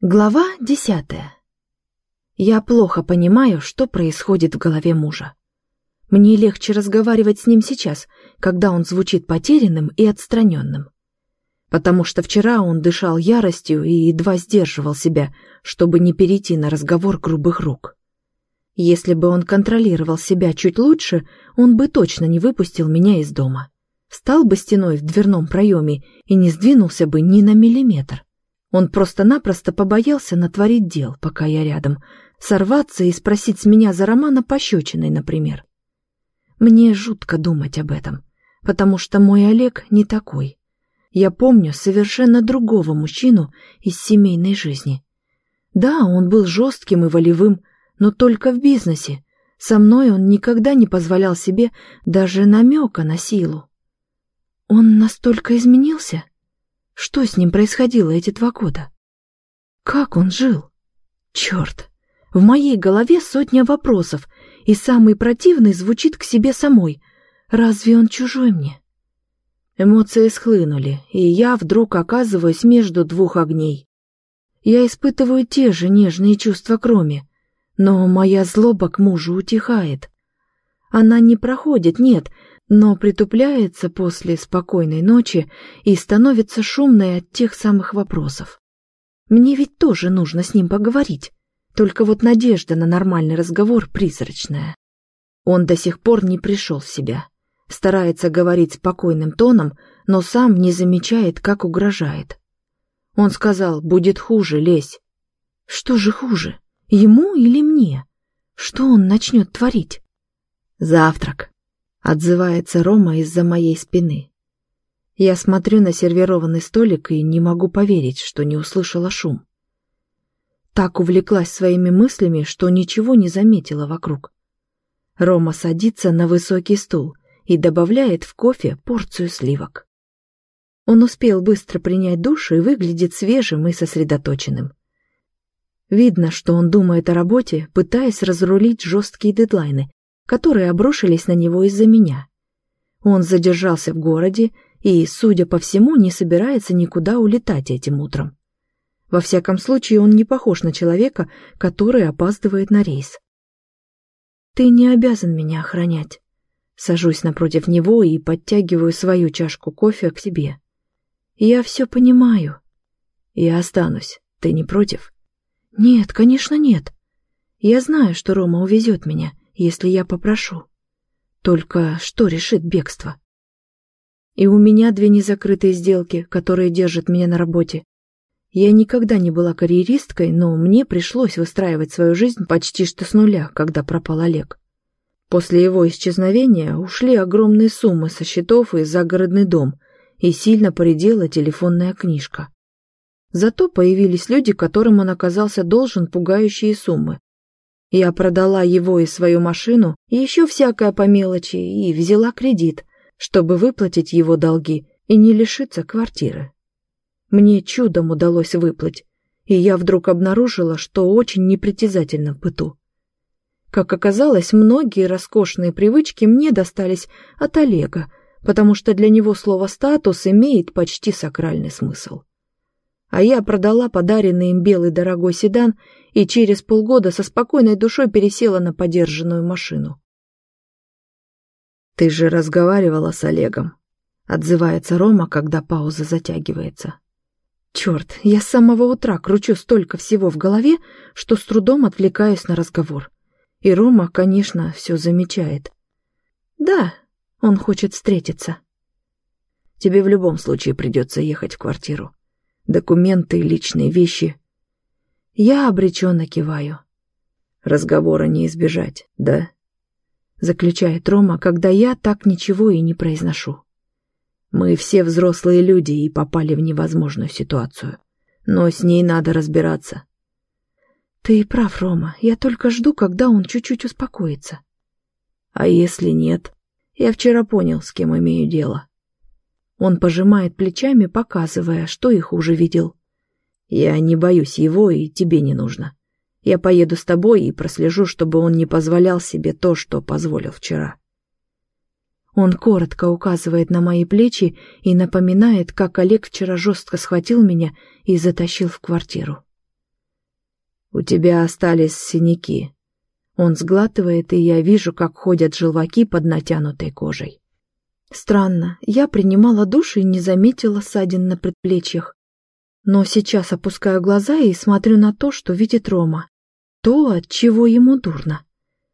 Глава десятая. Я плохо понимаю, что происходит в голове мужа. Мне легче разговаривать с ним сейчас, когда он звучит потерянным и отстраненным. Потому что вчера он дышал яростью и едва сдерживал себя, чтобы не перейти на разговор грубых рук. Если бы он контролировал себя чуть лучше, он бы точно не выпустил меня из дома. Встал бы стеной в дверном проеме и не сдвинулся бы ни на миллиметр. Он просто-напросто побоялся натворить дел, пока я рядом, сорваться и спросить с меня за Романа пощечиной, например. Мне жутко думать об этом, потому что мой Олег не такой. Я помню совершенно другого мужчину из семейной жизни. Да, он был жестким и волевым, но только в бизнесе. Со мной он никогда не позволял себе даже намека на силу. Он настолько изменился? Что с ним происходило эти два года? Как он жил? Черт! В моей голове сотня вопросов, и самый противный звучит к себе самой. Разве он чужой мне? Эмоции схлынули, и я вдруг оказываюсь между двух огней. Я испытываю те же нежные чувства к Роме, но моя злоба к мужу утихает. Она не проходит, нет, но притупляется после спокойной ночи и становится шумной от тех самых вопросов. Мне ведь тоже нужно с ним поговорить, только вот надежда на нормальный разговор призрачная. Он до сих пор не пришел в себя, старается говорить спокойным тоном, но сам не замечает, как угрожает. Он сказал, будет хуже, лезь. Что же хуже, ему или мне? Что он начнет творить? Завтрак, Отзывается Рома из-за моей спины. Я смотрю на сервированный столик и не могу поверить, что не услышала шум. Так увлеклась своими мыслями, что ничего не заметила вокруг. Рома садится на высокий стул и добавляет в кофе порцию сливок. Он успел быстро принять душ и выглядит свежим и сосредоточенным. Видно, что он думает о работе, пытаясь разрулить жесткие дедлайны, которые обрушились на него из-за меня. Он задержался в городе и, судя по всему, не собирается никуда улетать этим утром. Во всяком случае, он не похож на человека, который опаздывает на рейс. «Ты не обязан меня охранять». Сажусь напротив него и подтягиваю свою чашку кофе к себе. «Я все понимаю». «Я останусь. Ты не против?» «Нет, конечно, нет. Я знаю, что Рома увезет меня, если я попрошу. Только что решит бегство? И у меня две незакрытые сделки, которые держат меня на работе. Я никогда не была карьеристкой, но мне пришлось выстраивать свою жизнь почти что с нуля, когда пропал Олег. После его исчезновения ушли огромные суммы со счетов и загородный дом, и сильно поредела телефонная книжка. Зато появились люди, которым он оказался должен пугающие суммы, я продала его и свою машину, и еще всякое по мелочи, и взяла кредит, чтобы выплатить его долги и не лишиться квартиры. Мне чудом удалось выплатить, и я вдруг обнаружила, что очень непритязательно в быту. Как оказалось, многие роскошные привычки мне достались от Олега, потому что для него слово «статус» имеет почти сакральный смысл. А я продала подаренный им белый дорогой седан и через полгода со спокойной душой пересела на подержанную машину. «Ты же разговаривала с Олегом», — отзывается Рома, когда пауза затягивается. «Черт, я с самого утра кручу столько всего в голове, что с трудом отвлекаюсь на разговор. И Рома, конечно, все замечает. Да, он хочет встретиться. Тебе в любом случае придется ехать в квартиру. Документы, личные вещи я обреченно киваю. Разговора не избежать, да? Заключает Рома, когда я так ничего и не произношу. Мы все взрослые люди и попали в невозможную ситуацию. Но с ней надо разбираться. Ты прав, Рома. Я только жду, когда он чуть-чуть успокоится. А если нет? Я вчера понял, с кем имею дело. Он пожимает плечами, показывая, что их уже видел. Я не боюсь его, и тебе не нужно. Я поеду с тобой и прослежу, чтобы он не позволял себе то, что позволил вчера. Он коротко указывает на мои плечи и напоминает, как Олег вчера жестко схватил меня и затащил в квартиру. У тебя остались синяки. Он сглатывает, и я вижу, как ходят желваки под натянутой кожей. Странно, я принимала душ и не заметила ссадин на предплечьях. Но сейчас опускаю глаза и смотрю на то, что видит Рома. То, от чего ему дурно.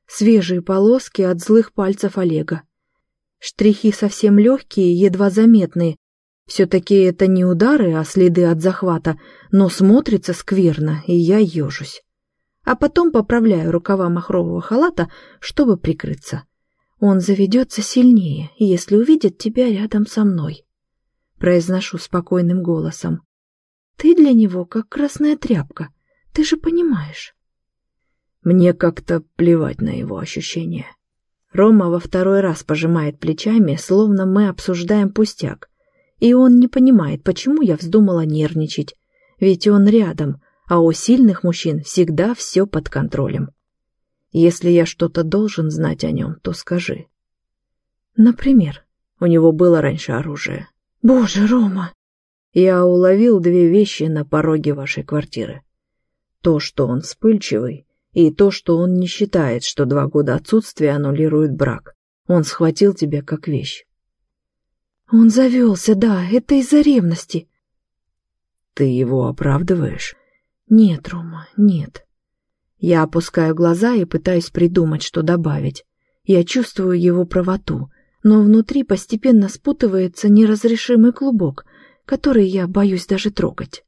Свежие полоски от злых пальцев Олега. Штрихи совсем легкие, едва заметные. Все-таки это не удары, а следы от захвата, но смотрится скверно, и я ежусь. А потом поправляю рукава махрового халата, чтобы прикрыться. Он заведется сильнее, если увидит тебя рядом со мной. Произношу спокойным голосом. Ты для него как красная тряпка, ты же понимаешь. Мне как-то плевать на его ощущения. Рома во второй раз пожимает плечами, словно мы обсуждаем пустяк. И он не понимает, почему я вздумала нервничать. Ведь он рядом, а у сильных мужчин всегда все под контролем. Если я что-то должен знать о нем, то скажи. Например, у него было раньше оружие. Боже, Рома! Я уловил две вещи на пороге вашей квартиры. То, что он вспыльчивый, и то, что он не считает, что два года отсутствия аннулируют брак. Он схватил тебя как вещь. Он завелся, да, это из-за ревности. Ты его оправдываешь? Нет, Рома, нет. Я опускаю глаза и пытаюсь придумать, что добавить. Я чувствую его правоту, но внутри постепенно спутывается неразрешимый клубок, который я боюсь даже трогать.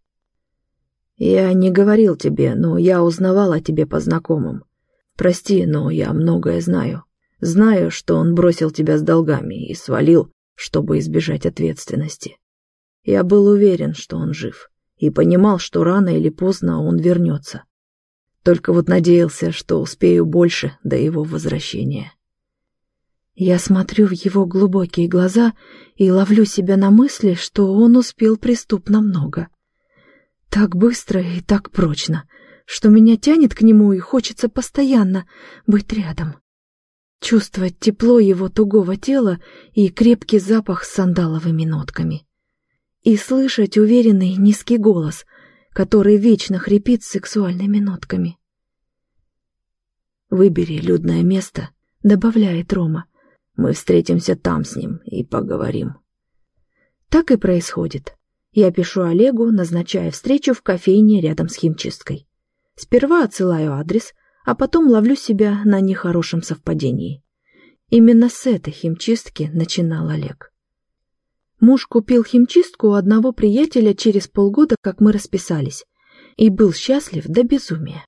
«Я не говорил тебе, но я узнавал о тебе по знакомым. Прости, но я многое знаю. Знаю, что он бросил тебя с долгами и свалил, чтобы избежать ответственности. Я был уверен, что он жив, и понимал, что рано или поздно он вернется. Только вот надеялся, что успею больше до его возвращения». Я смотрю в его глубокие глаза и ловлю себя на мысли, что он успел преступно много. Так быстро и так прочно, что меня тянет к нему и хочется постоянно быть рядом. Чувствовать тепло его тугого тела и крепкий запах с сандаловыми нотками. И слышать уверенный низкий голос, который вечно хрипит сексуальными нотками. «Выбери людное место», — добавляет Рома. «Мы встретимся там с ним и поговорим». Так и происходит. Я пишу Олегу, назначая встречу в кофейне рядом с химчисткой. Сперва отсылаю адрес, а потом ловлю себя на нехорошем совпадении. Именно с этой химчистки начинал Олег. Муж купил химчистку у одного приятеля через полгода, как мы расписались, и был счастлив до безумия.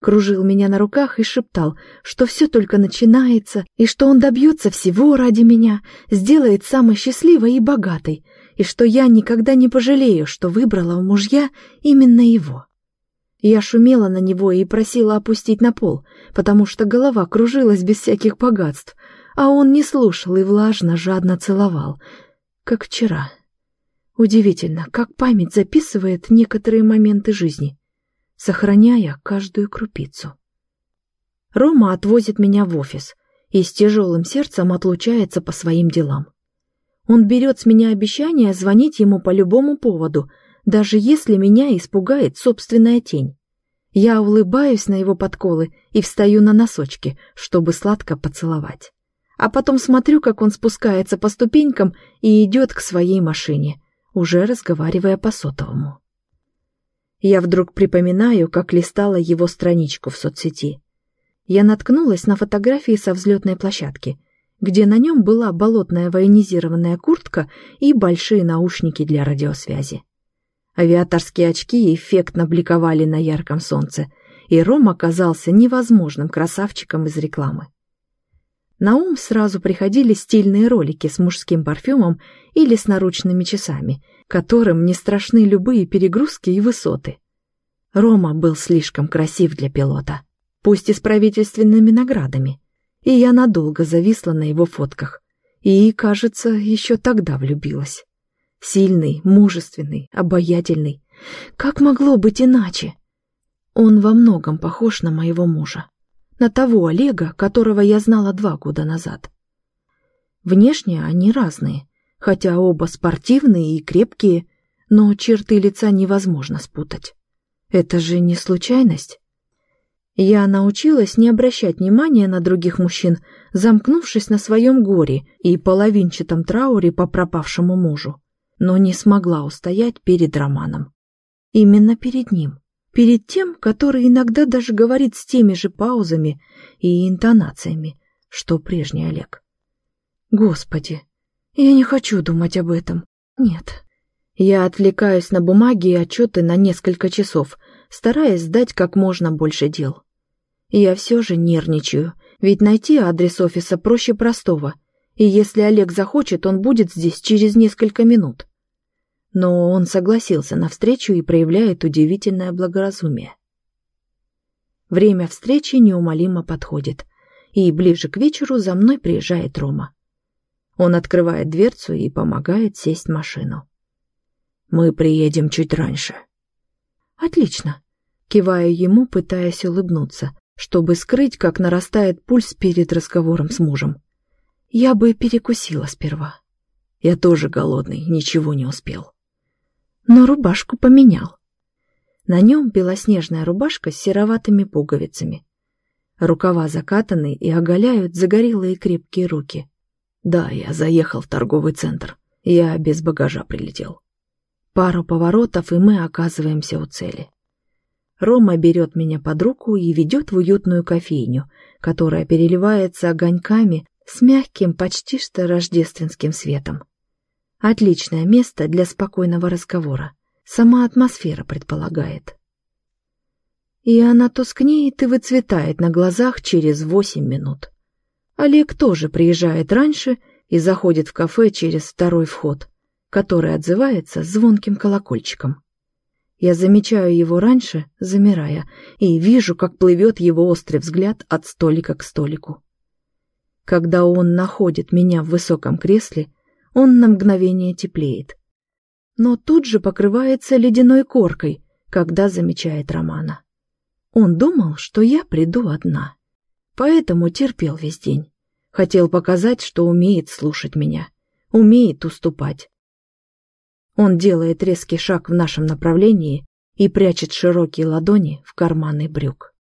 Кружил меня на руках и шептал, что все только начинается, и что он добьется всего ради меня, сделает самой счастливой и богатой, и что я никогда не пожалею, что выбрала в мужья именно его. Я шумела на него и просила опустить на пол, потому что голова кружилась без всяких богатств, а он не слушал и влажно, жадно целовал, как вчера. Удивительно, как память записывает некоторые моменты жизни, сохраняя каждую крупицу. Рома отвозит меня в офис и с тяжелым сердцем отлучается по своим делам. Он берет с меня обещание звонить ему по любому поводу, даже если меня испугает собственная тень. Я улыбаюсь на его подколы и встаю на носочки, чтобы сладко поцеловать. А потом смотрю, как он спускается по ступенькам и идет к своей машине, уже разговаривая по сотовому. Я вдруг припоминаю, как листала его страничку в соцсети. Я наткнулась на фотографии со взлетной площадки — где на нем была болотная военизированная куртка и большие наушники для радиосвязи. Авиаторские очки эффектно бликовали на ярком солнце, и Ром оказался невозможным красавчиком из рекламы. На ум сразу приходили стильные ролики с мужским парфюмом или с наручными часами, которым не страшны любые перегрузки и высоты. Рома был слишком красив для пилота, пусть и с правительственными наградами — и я надолго зависла на его фотках. И, кажется, еще тогда влюбилась. Сильный, мужественный, обаятельный. Как могло быть иначе? Он во многом похож на моего мужа. На того Олега, которого я знала два года назад. Внешне они разные, хотя оба спортивные и крепкие, но черты лица невозможно спутать. Это же не случайность? Я научилась не обращать внимания на других мужчин, замкнувшись на своем горе и половинчатом трауре по пропавшему мужу, но не смогла устоять перед Романом. Именно перед ним, перед тем, который иногда даже говорит с теми же паузами и интонациями, что прежний Олег. Господи, я не хочу думать об этом. Нет. Я отвлекаюсь на бумаги и отчеты на несколько часов, стараясь сдать как можно больше дел. Я все же нервничаю, ведь найти адрес офиса проще простого, и если Олег захочет, он будет здесь через несколько минут. Но он согласился на встречу и проявляет удивительное благоразумие. Время встречи неумолимо подходит, и ближе к вечеру за мной приезжает Рома. Он открывает дверцу и помогает сесть в машину. «Мы приедем чуть раньше». «Отлично», — киваю ему, пытаясь улыбнуться, чтобы скрыть, как нарастает пульс перед разговором с мужем. «Я бы перекусила сперва». «Я тоже голодный, ничего не успел». Но рубашку поменял. На нем белоснежная рубашка с сероватыми пуговицами. Рукава закатаны и оголяют загорелые крепкие руки. Да, я заехал в торговый центр. Я без багажа прилетел. Пару поворотов, и мы оказываемся у цели. Рома берет меня под руку и ведет в уютную кофейню, которая переливается огоньками с мягким, почти что рождественским светом. Отличное место для спокойного разговора. Сама атмосфера предполагает. И она тускнеет и выцветает на глазах через восемь минут. Олег тоже приезжает раньше и заходит в кафе через второй вход, который отзывается звонким колокольчиком. Я замечаю его раньше, замирая, и вижу, как плывет его острый взгляд от столика к столику. Когда он находит меня в высоком кресле, он на мгновение теплеет. Но тут же покрывается ледяной коркой, когда замечает Романа. Он думал, что я приду одна. Поэтому терпел весь день. Хотел показать, что умеет слушать меня, умеет уступать. Он делает резкий шаг в нашем направлении и прячет широкие ладони в карманы брюк.